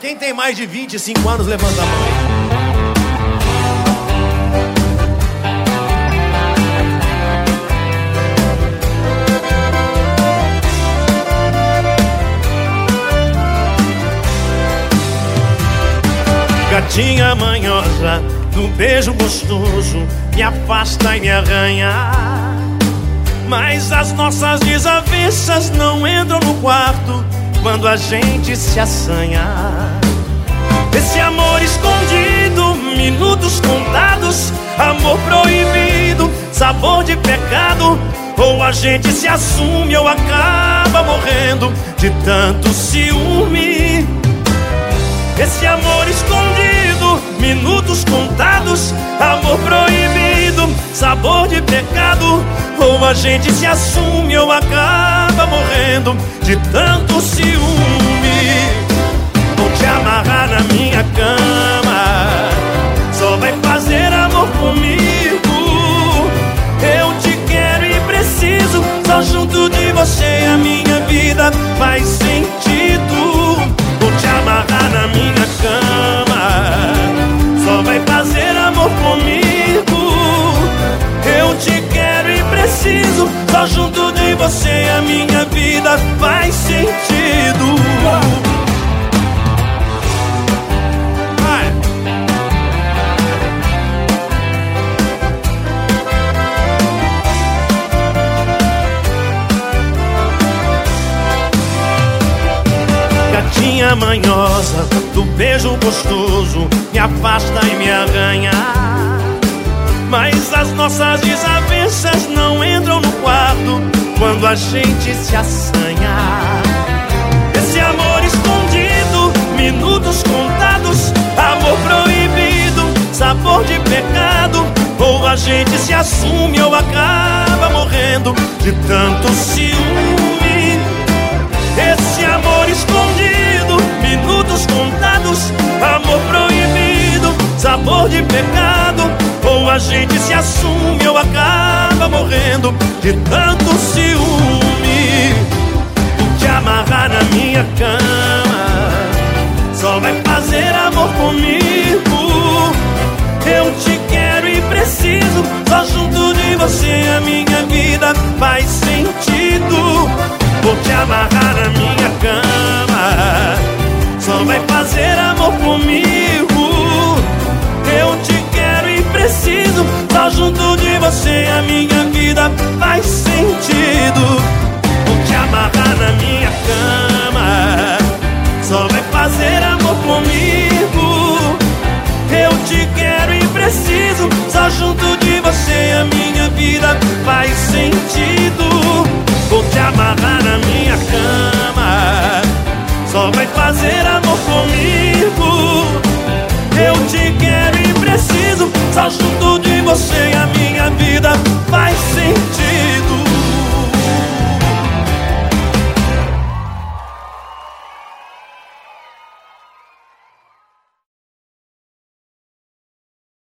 Quem tem mais de 25 anos, levanta a mão. Gatinha manhosa, no beijo gostoso, me afasta e me arranha. Mas as nossas desavenças não entram no quarto quando a gente se assanha. Esse amor escondido, minutos contados, amor proibido, sabor de pecado. Ou a gente se assume ou acaba morrendo de tanto ciúme. Esse amor escondido, minutos contados, amor proibido, sabor de pecado. Ou a gente se assume ou acaba morrendo de tanto ciúme. Vida faz sentido. Gatinha manhosa, do beijo gostoso, me afasta e me arranha. Mas as nossas desavenças não entram no quarto quando a gente se assanha. Esse amor escondido, minutos contados, amor proibido, sabor de pecado. Ou a gente se assume ou acaba morrendo de tanto ciúme. Esse amor escondido, gente se assume ou acaba morrendo de tanto ciúme. Vou te amarrar na minha cama, só vai fazer amor comigo. Eu te quero e preciso, só junto de você a minha vida faz sentido. Vou te amarrar na minha cama, só vai fazer amor comigo. A minha vida faz sentido. Vou te amarrar na minha cama Só vai fazer amor comigo. Eu te quero e preciso Só junto de você a minha vida faz sentido. Vou te amarrar na minha cama Só vai fazer amor comigo. Eu te quero e preciso Só junto de você